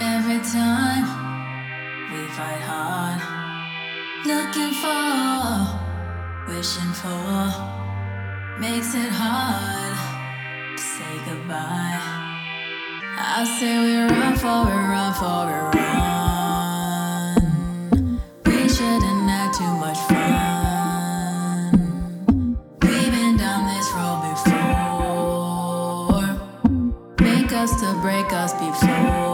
every time we fight hard. Looking for, wishing for, makes it hard to say goodbye. I say we run for, we run for, we run. We shouldn't act too much. to break us before.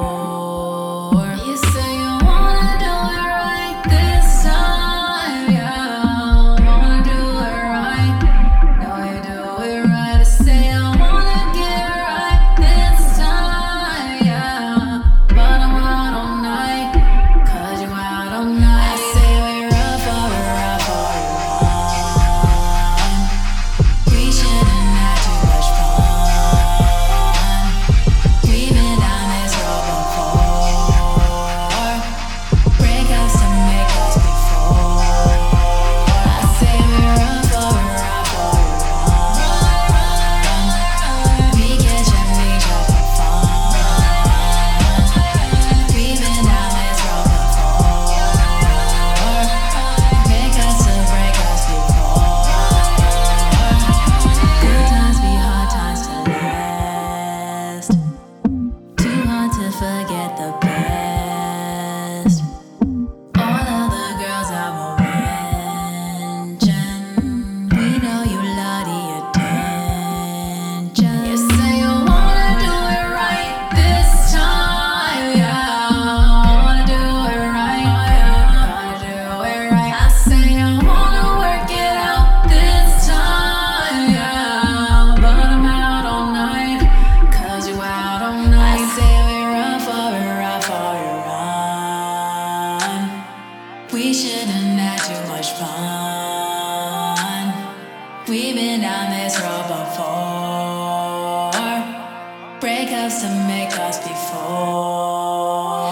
breakups and makeups before.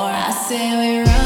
I say we run.